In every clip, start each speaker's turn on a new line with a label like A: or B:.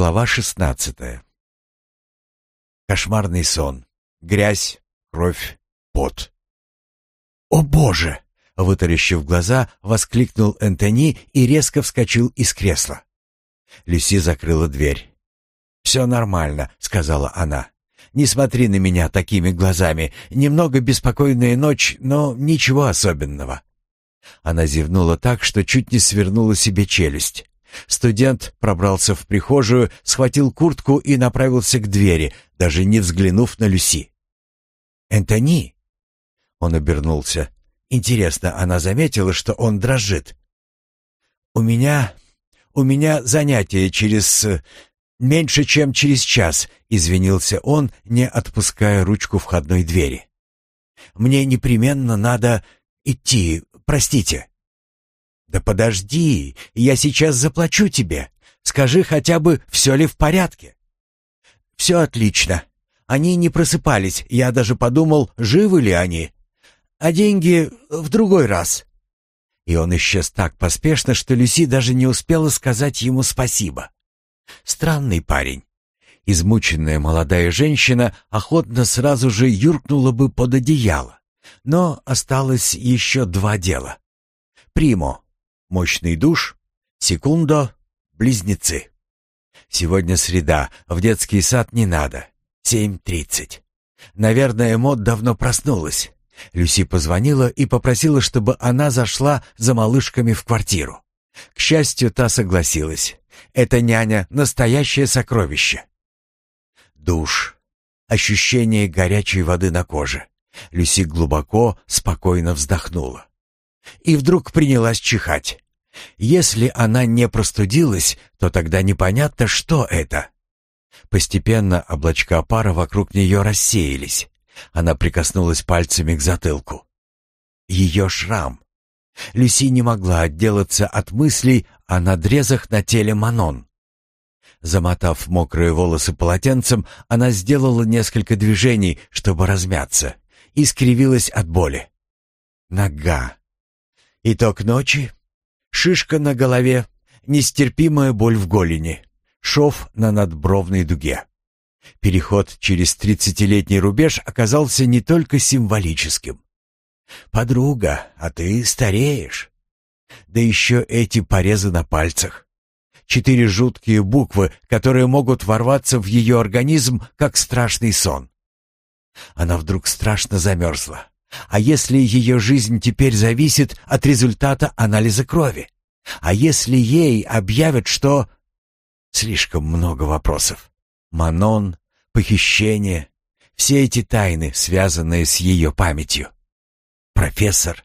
A: Глава шестнадцатая. Кошмарный сон. Грязь, кровь, пот. «О, Боже!» — вытаращив глаза, воскликнул Энтони и резко вскочил из кресла. Люси закрыла дверь. «Все нормально», — сказала она. «Не смотри на меня такими глазами. Немного беспокойная ночь, но ничего особенного». Она зевнула так, что чуть не свернула себе челюсть. Студент пробрался в прихожую, схватил куртку и направился к двери, даже не взглянув на Люси. «Энтони!» Он обернулся. Интересно, она заметила, что он дрожит. «У меня... у меня занятие через... меньше, чем через час», — извинился он, не отпуская ручку входной двери. «Мне непременно надо идти, простите». «Да подожди, я сейчас заплачу тебе. Скажи хотя бы, все ли в порядке?» «Все отлично. Они не просыпались, я даже подумал, живы ли они. А деньги в другой раз». И он исчез так поспешно, что Люси даже не успела сказать ему спасибо. Странный парень. Измученная молодая женщина охотно сразу же юркнула бы под одеяло. Но осталось еще два дела. Примо Мощный душ. Секундо. Близнецы. Сегодня среда. В детский сад не надо. Семь тридцать. Наверное, Мод давно проснулась. Люси позвонила и попросила, чтобы она зашла за малышками в квартиру. К счастью, та согласилась. Эта няня — настоящее сокровище. Душ. Ощущение горячей воды на коже. Люси глубоко, спокойно вздохнула и вдруг принялась чихать. Если она не простудилась, то тогда непонятно, что это. Постепенно облачка пара вокруг нее рассеялись. Она прикоснулась пальцами к затылку. Ее шрам. Люси не могла отделаться от мыслей о надрезах на теле Манон. Замотав мокрые волосы полотенцем, она сделала несколько движений, чтобы размяться, и скривилась от боли. Нога. Итог ночи. Шишка на голове, нестерпимая боль в голени, шов на надбровной дуге. Переход через тридцатилетний рубеж оказался не только символическим. «Подруга, а ты стареешь». Да еще эти порезы на пальцах. Четыре жуткие буквы, которые могут ворваться в ее организм, как страшный сон. Она вдруг страшно замерзла. А если ее жизнь теперь зависит от результата анализа крови? А если ей объявят, что... Слишком много вопросов. Манон, похищение, все эти тайны, связанные с ее памятью. Профессор.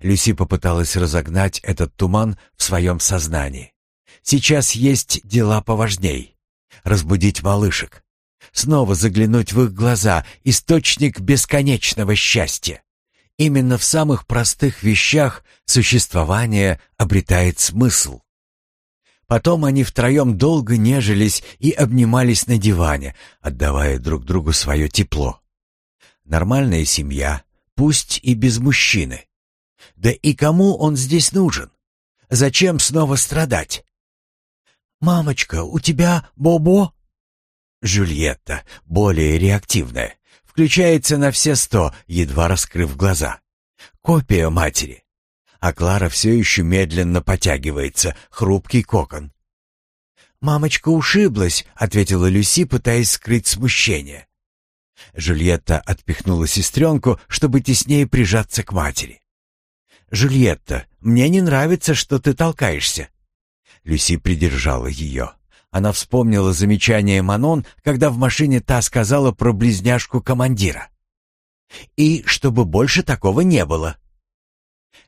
A: Люси попыталась разогнать этот туман в своем сознании. Сейчас есть дела поважней. Разбудить малышек, снова заглянуть в их глаза, источник бесконечного счастья. Именно в самых простых вещах существование обретает смысл. Потом они втроем долго нежились и обнимались на диване, отдавая друг другу свое тепло. Нормальная семья, пусть и без мужчины. Да и кому он здесь нужен? Зачем снова страдать? «Мамочка, у тебя Бобо?» Жюльетта, более реактивная, включается на все сто, едва раскрыв глаза. Копия матери. А Клара все еще медленно потягивается, хрупкий кокон. «Мамочка ушиблась», — ответила Люси, пытаясь скрыть смущение. Жюльетта отпихнула сестренку, чтобы теснее прижаться к матери. «Жюльетта, мне не нравится, что ты толкаешься». Люси придержала ее. Она вспомнила замечание Манон, когда в машине та сказала про близняшку командира. «И чтобы больше такого не было».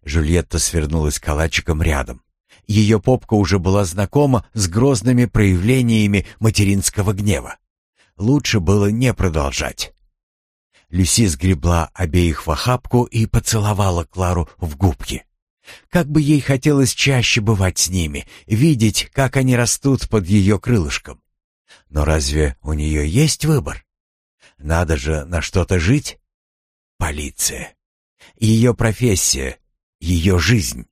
A: Жюльетта свернулась калачиком рядом. Ее попка уже была знакома с грозными проявлениями материнского гнева. Лучше было не продолжать. Люси сгребла обеих в охапку и поцеловала Клару в губки. Как бы ей хотелось чаще бывать с ними, видеть, как они растут под ее крылышком. Но разве у нее есть выбор? Надо же на что-то жить. Полиция. Ее профессия, ее жизнь.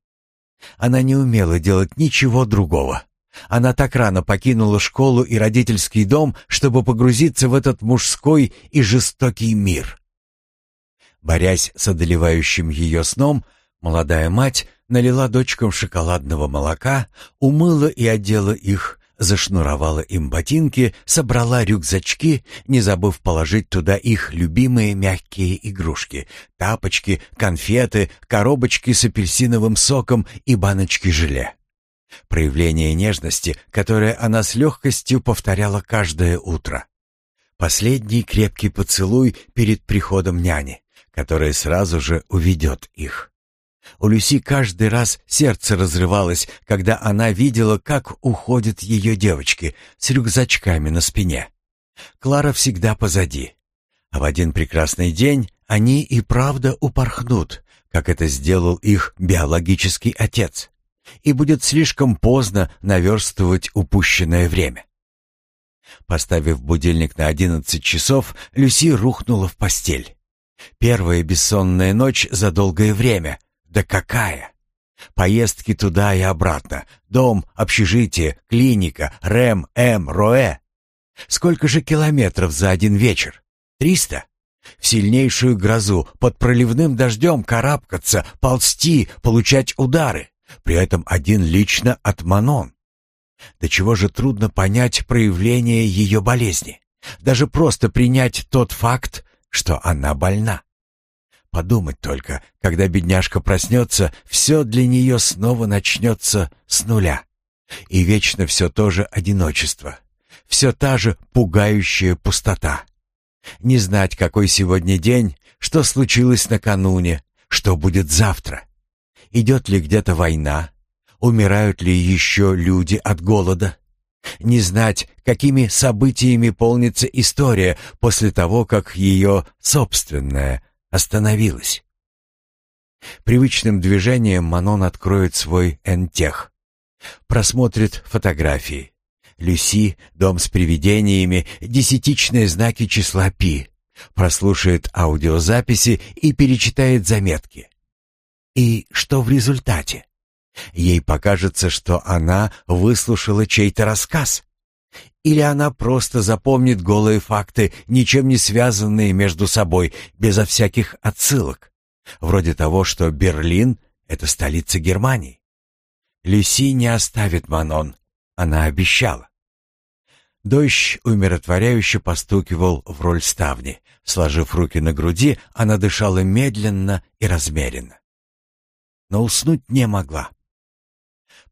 A: Она не умела делать ничего другого. Она так рано покинула школу и родительский дом, чтобы погрузиться в этот мужской и жестокий мир. Борясь с одолевающим ее сном, молодая мать налила дочкам шоколадного молока, умыла и одела их, зашнуровала им ботинки, собрала рюкзачки, не забыв положить туда их любимые мягкие игрушки, тапочки, конфеты, коробочки с апельсиновым соком и баночки желе. Проявление нежности, которое она с легкостью повторяла каждое утро. Последний крепкий поцелуй перед приходом няни, которая сразу же уведет их. У Люси каждый раз сердце разрывалось, когда она видела, как уходят ее девочки с рюкзачками на спине. Клара всегда позади. А в один прекрасный день они и правда упорхнут, как это сделал их биологический отец. И будет слишком поздно наверстывать упущенное время. Поставив будильник на одиннадцать часов, Люси рухнула в постель. Первая бессонная ночь за долгое время, да какая! Поездки туда и обратно. Дом, общежитие, клиника, РЭМ, М, РОЭ. Сколько же километров за один вечер? Триста? В сильнейшую грозу, под проливным дождем карабкаться, ползти, получать удары. При этом один лично от Манон. До чего же трудно понять проявление ее болезни. Даже просто принять тот факт, что она больна. Подумать только, когда бедняжка проснется, все для нее снова начнется с нуля. И вечно все то же одиночество. Все та же пугающая пустота. Не знать, какой сегодня день, что случилось накануне, что будет завтра. Идет ли где-то война? Умирают ли еще люди от голода? Не знать, какими событиями полнится история после того, как ее собственная остановилась. Привычным движением Манон откроет свой энтех. Просмотрит фотографии. Люси, дом с привидениями, десятичные знаки числа Пи. Прослушает аудиозаписи и перечитает заметки. И что в результате? Ей покажется, что она выслушала чей-то рассказ. Или она просто запомнит голые факты, ничем не связанные между собой, безо всяких отсылок. Вроде того, что Берлин — это столица Германии. Люси не оставит Манон, она обещала. Дождь умиротворяюще постукивал в роль ставни. Сложив руки на груди, она дышала медленно и размеренно. Но уснуть не могла.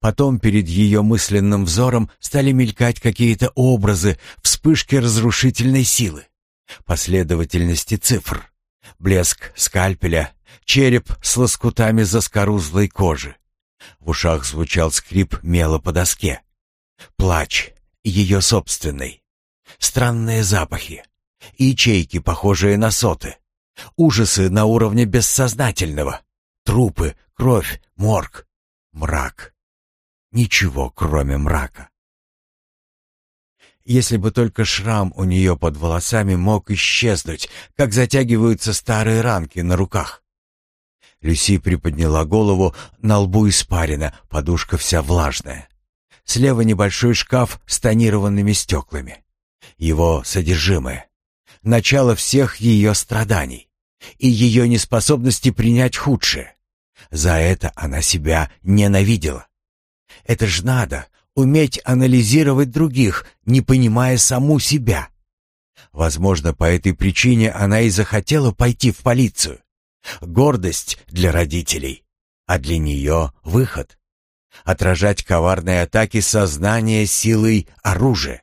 A: Потом перед ее мысленным взором стали мелькать какие-то образы, вспышки разрушительной силы, последовательности цифр, блеск скальпеля, череп с лоскутами заскорузлой кожи. В ушах звучал скрип мела по доске. Плач, ее собственный. Странные запахи. Ячейки, похожие на соты. Ужасы на уровне бессознательного. Трупы, кровь, морг, мрак ничего, кроме мрака. Если бы только шрам у нее под волосами мог исчезнуть, как затягиваются старые ранки на руках. Люси приподняла голову, на лбу испарина, подушка вся влажная. Слева небольшой шкаф с тонированными стеклами. Его содержимое. Начало всех ее страданий. И ее неспособности принять худшее. За это она себя ненавидела. Это ж надо, уметь анализировать других, не понимая саму себя. Возможно, по этой причине она и захотела пойти в полицию. Гордость для родителей, а для нее выход. Отражать коварные атаки сознания силой оружия.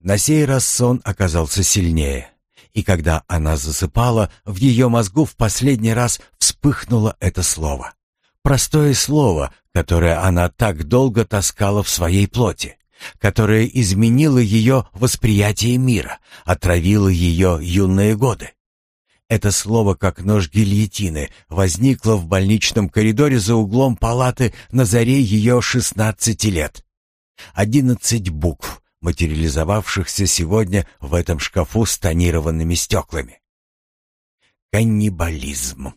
A: На сей раз сон оказался сильнее, и когда она засыпала, в ее мозгу в последний раз вспыхнуло это слово. Простое слово, которое она так долго таскала в своей плоти, которое изменило ее восприятие мира, отравило ее юные годы. Это слово, как нож гильотины, возникло в больничном коридоре за углом палаты на заре ее шестнадцати лет. Одиннадцать букв, материализовавшихся сегодня в этом шкафу с тонированными стеклами. Каннибализм.